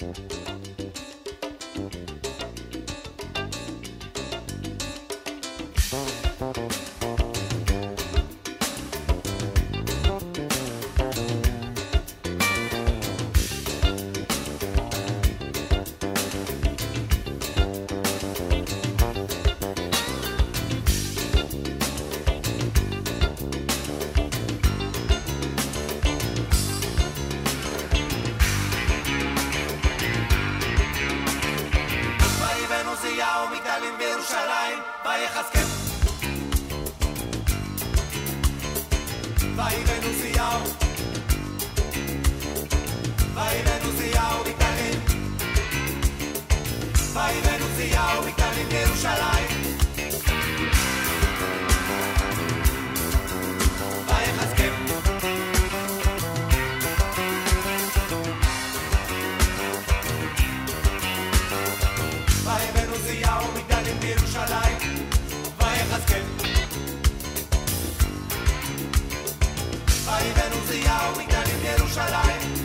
Mm-hmm. Ja מגדלים בירושלים, beru shalain bai haskep Bai מגדלים, siau Bai מגדלים בירושלים. עוזיהו מתגלים בירושלים. ויחזקאל. ויבן עוזיהו מתגלים בירושלים.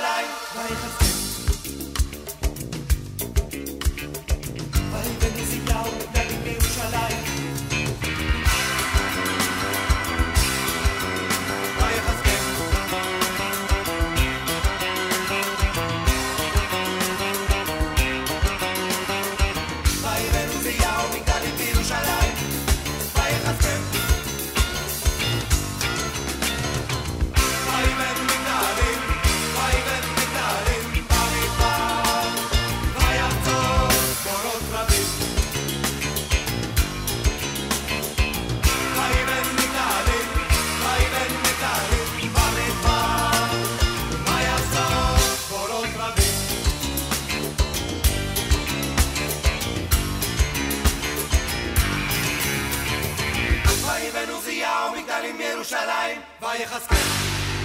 life. Why is it? ירושלים ויחזקאל.